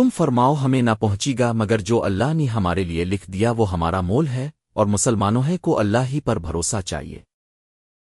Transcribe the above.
تم فرماؤ ہمیں نہ پہنچی گا، مگر جو اللہ نے ہمارے لیے لکھ دیا وہ ہمارا مول ہے، اور مسلمانوں ہے کو اللہ ہی پر بھروسہ چاہیے۔